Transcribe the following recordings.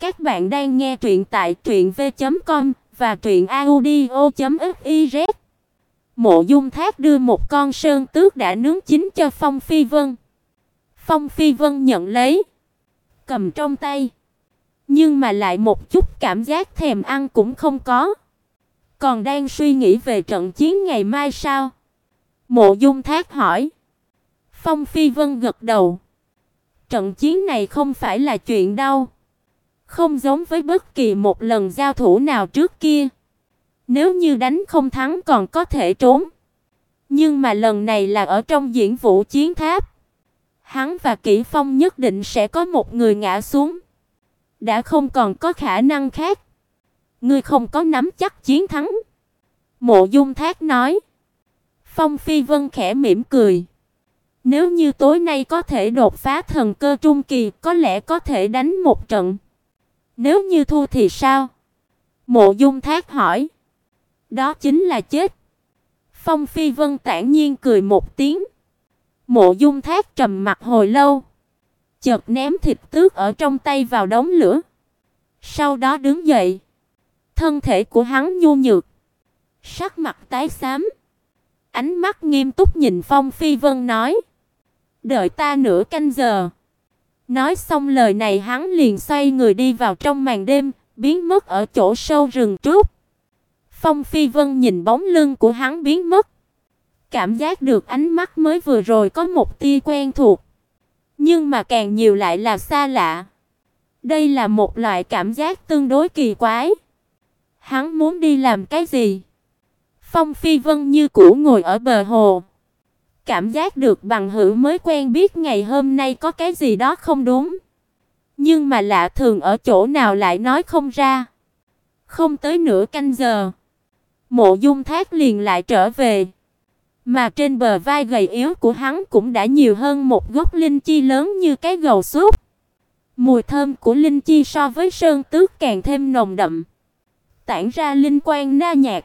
Các bạn đang nghe truyện tại truyệnv.com và truyệnaudio.fiz. Mộ Dung Thác đưa một con sơn tước đã nướng chín cho Phong Phi Vân. Phong Phi Vân nhận lấy, cầm trong tay, nhưng mà lại một chút cảm giác thèm ăn cũng không có. Còn đang suy nghĩ về trận chiến ngày mai sao? Mộ Dung Thác hỏi. Phong Phi Vân gật đầu. Trận chiến này không phải là chuyện đâu không giống với bất kỳ một lần giao thủ nào trước kia. Nếu như đánh không thắng còn có thể trốn, nhưng mà lần này là ở trong diễn vũ chiến tháp. Hắn và Kỷ Phong nhất định sẽ có một người ngã xuống, đã không còn có khả năng khác. Ngươi không có nắm chắc chiến thắng." Mộ Dung Thác nói. Phong Phi Vân khẽ mỉm cười. Nếu như tối nay có thể đột phá thần cơ trung kỳ, có lẽ có thể đánh một trận. Nếu như thua thì sao? Mộ Dung Thác hỏi. Đó chính là chết. Phong Phi Vân tản nhiên cười một tiếng. Mộ Dung Thác trầm mặt hồi lâu, chợt ném thịt tước ở trong tay vào đống lửa. Sau đó đứng dậy. Thân thể của hắn nhu nhược, sắc mặt tái xám, ánh mắt nghiêm túc nhìn Phong Phi Vân nói: "Đợi ta nửa canh giờ." Nói xong lời này hắn liền xoay người đi vào trong màn đêm, biến mất ở chỗ sâu rừng trúc. Phong Phi Vân nhìn bóng lưng của hắn biến mất, cảm giác được ánh mắt mới vừa rồi có một tia quen thuộc, nhưng mà càng nhiều lại là xa lạ. Đây là một loại cảm giác tương đối kỳ quái. Hắn muốn đi làm cái gì? Phong Phi Vân như cũ ngồi ở bờ hồ, cảm giác được bằng hữu mới quen biết ngày hôm nay có cái gì đó không đúng. Nhưng mà lạ thường ở chỗ nào lại nói không ra. Không tới nửa canh giờ, Mộ Dung Thác liền lại trở về. Mà trên bờ vai gầy yếu của hắn cũng đã nhiều hơn một gốc linh chi lớn như cái gầu súp Mùi thơm của linh chi so với sơn tước càng thêm nồng đậm, tản ra linh quang na nhạt.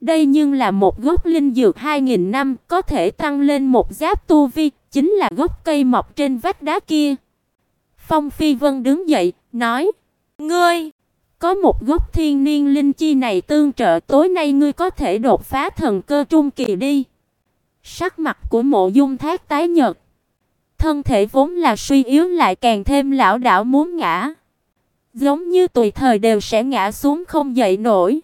Đây nhưng là một gốc linh dược 2000 năm, có thể tăng lên một giáp tu vi, chính là gốc cây mọc trên vách đá kia. Phong Phi Vân đứng dậy, nói: "Ngươi, có một gốc thiên niên linh chi này tương trợ, tối nay ngươi có thể đột phá thần cơ trung kỳ đi." Sắc mặt của Mộ Dung Thác tái nhợt, thân thể vốn là suy yếu lại càng thêm lão đảo muốn ngã, giống như tùy thời đều sẽ ngã xuống không dậy nổi.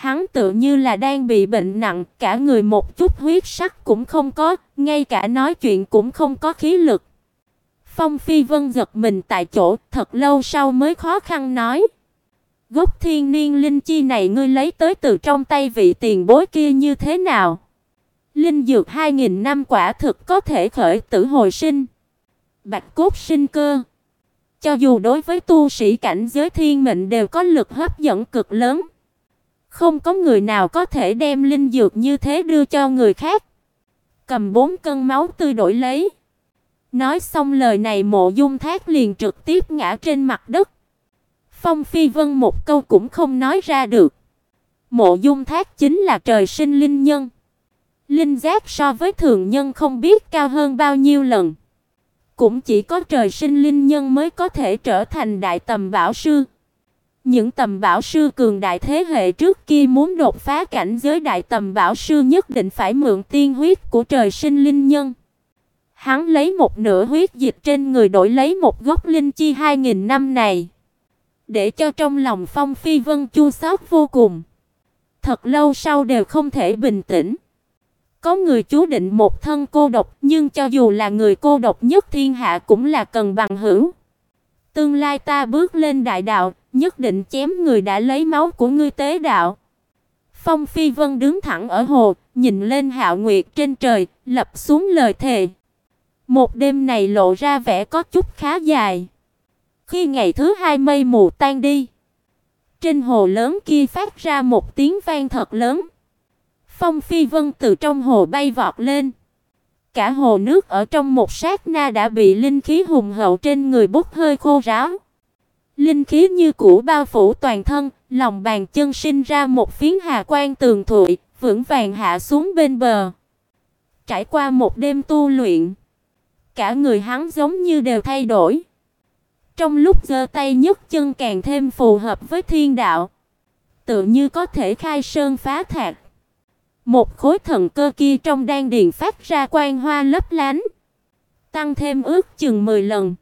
Hắn tự như là đang bị bệnh nặng, cả người một chút huyết sắc cũng không có, ngay cả nói chuyện cũng không có khí lực. Phong Phi Vân giật mình tại chỗ, thật lâu sau mới khó khăn nói: "Gốc Thiên Niên linh chi này ngươi lấy tới từ trong tay vị tiền bối kia như thế nào?" Linh dược 2000 năm quả thực có thể khởi tử hồi sinh, bạch cốt sinh cơ. Cho dù đối với tu sĩ cảnh giới thiên mệnh đều có lực hấp dẫn cực lớn. Không có người nào có thể đem linh dược như thế đưa cho người khác. Cầm bốn cân máu tươi đổi lấy. Nói xong lời này, Mộ Dung Thác liền trực tiếp ngã trên mặt đất. Phong Phi Vân một câu cũng không nói ra được. Mộ Dung Thác chính là trời sinh linh nhân. Linh giác so với thường nhân không biết cao hơn bao nhiêu lần. Cũng chỉ có trời sinh linh nhân mới có thể trở thành đại tầm bảo sư. Những tầm bảo sư cường đại thế hệ trước kia muốn đột phá cảnh giới đại tầm bảo sư nhất định phải mượn tiên huyết của trời sinh linh nhân. Hắn lấy một nửa huyết dịch trên người đổi lấy một gốc linh chi 2000 năm này, để cho trong lòng Phong Phi Vân chua xót vô cùng. Thật lâu sau đều không thể bình tĩnh. Có người chú định một thân cô độc, nhưng cho dù là người cô độc nhất thiên hạ cũng là cần bằng hữu. Tương lai ta bước lên đại đạo, nhất định chém người đã lấy máu của ngươi tế đạo. Phong Phi Vân đứng thẳng ở hồ, nhìn lên Hạo Nguyệt trên trời, lập xuống lời thề. Một đêm này lộ ra vẻ có chút khá dài. Khi ngày thứ hai mây mù tan đi, trên hồ lớn kia phát ra một tiếng vang thật lớn. Phong Phi Vân từ trong hồ bay vọt lên. Cả hồ nước ở trong một sát na đã bị linh khí hùng hậu trên người bốc hơi khô ráo. Linh khí như cũ bao phủ toàn thân, lòng bàn chân sinh ra một phiến hà quang tường thụy, vững vàng hạ xuống bên bờ. Trải qua một đêm tu luyện, cả người hắn giống như đều thay đổi, trong lúc giơ tay nhấc chân càng thêm phù hợp với thiên đạo, tự như có thể khai sơn phá thạch. Một khối thần cơ kia trong đan điền phát ra quang hoa lấp lánh, tăng thêm ước chừng 10 lần.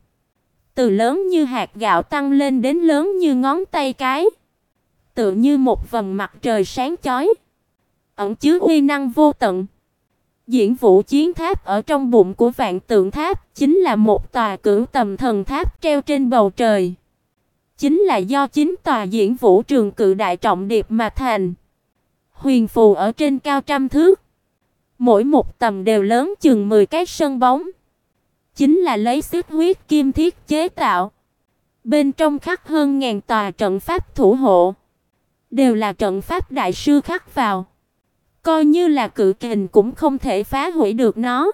Từ lớn như hạt gạo tăng lên đến lớn như ngón tay cái, tựa như một vầng mặt trời sáng chói, ẩn chứa uy năng vô tận. Diễn Vũ Chiến Tháp ở trong bụng của Vạn Tượng Tháp chính là một tòa cửu tầm thần tháp treo trên bầu trời. Chính là do chính tòa Diễn Vũ Trường Cự Đại trọng điệp mà thành. Huyền phù ở trên cao trăm thước, mỗi một tầm đều lớn chừng 10 cái sân bóng. Chính là lấy xích huyết kim thiết chế tạo. Bên trong khắc hơn ngàn tòa trận pháp thủ hộ, đều là trận pháp đại sư khắc vào. Coi như là cự kình cũng không thể phá hủy được nó.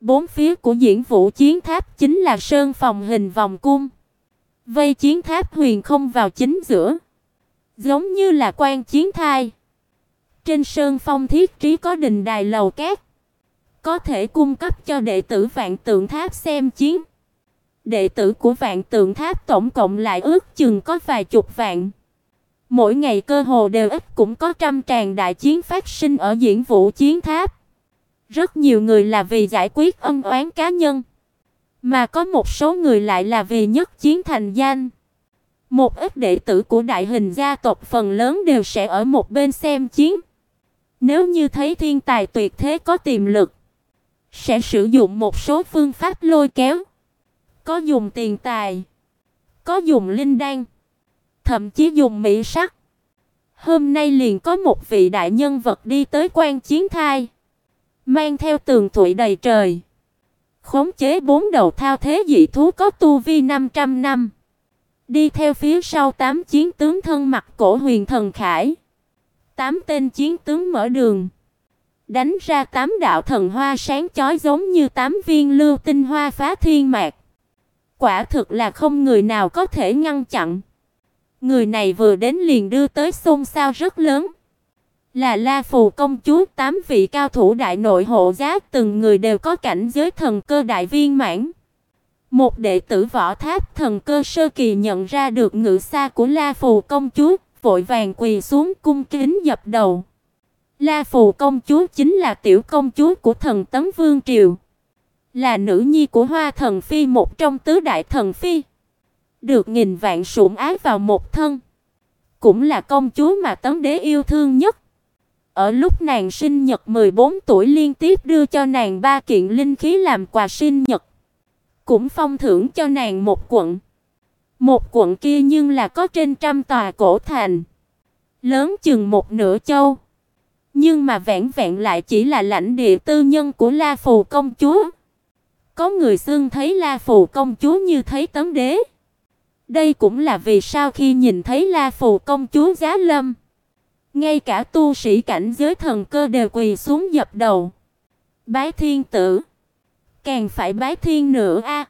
Bốn phía của diễn vũ chiến tháp chính là sơn phòng hình vòng cung. Vây chiến tháp huyền không vào chính giữa. Giống như là quan chiến thai. Trên sơn phong thiết trí có đình đài lầu cát. Có thể cung cấp cho đệ tử vạn tượng tháp xem chiến. Đệ tử của vạn tượng tháp tổng cộng lại ước chừng có vài chục vạn. Mỗi ngày cơ hồ đều ít cũng có trăm tràng đại chiến phát sinh ở diễn vũ chiến tháp. Rất nhiều người là vì giải quyết ân oán cá nhân, mà có một số người lại là vì nhất chiến thành danh. Một ít đệ tử của đại hình gia tộc phần lớn đều sẽ ở một bên xem chiến. Nếu như thấy thiên tài tuyệt thế có tiềm lực, sẽ sử dụng một số phương pháp lôi kéo. Có dùng tiền tài, có dùng linh đan, thậm chí dùng mỹ sắc. Hôm nay liền có một vị đại nhân vật đi tới quan chiến thai, mang theo tường thủy đầy trời, khống chế bốn đầu thao thế dị thú có tu vi 500 năm. Đi theo phía sau tám chiến tướng thân mặc cổ huyền thần khải. Tám tên chiến tướng mở đường, đánh ra tám đạo thần hoa sáng chói giống như tám viên lưu tinh hoa phá thiên mạc. Quả thực là không người nào có thể ngăn chặn. Người này vừa đến liền đưa tới xôn xao rất lớn. Là La Phù công chúa, tám vị cao thủ đại nội hộ giá, từng người đều có cảnh giới thần cơ đại viên mãn. Một đệ tử võ tháp thần cơ sơ kỳ nhận ra được ngự xa của La Phù công chúa, vội vàng quỳ xuống cung kính dập đầu. La Phù công chúa chính là tiểu công chúa của thần Tấn Vương triều, là nữ nhi của Hoa thần phi một trong tứ đại thần phi được nghìn vạn sủng ái vào một thân, cũng là công chúa mà Tấn Đế yêu thương nhất. Ở lúc nàng sinh nhật 14 tuổi liên tiếp đưa cho nàng ba kiện linh khí làm quà sinh nhật, cũng phong thưởng cho nàng một quận. Một quận kia nhưng là có trên trăm tòa cổ thành, lớn chừng một nửa châu. Nhưng mà vẹn vẹn lại chỉ là lãnh địa tư nhân của La Phù công chúa. Có người xương thấy La Phù công chúa như thấy tấm đế. Đây cũng là vì sao khi nhìn thấy La Phù công chúa giá lâm, ngay cả tu sĩ cảnh giới thần cơ đều quỳ xuống dập đầu. Bái thiên tử, càng phải bái thiên nữa a.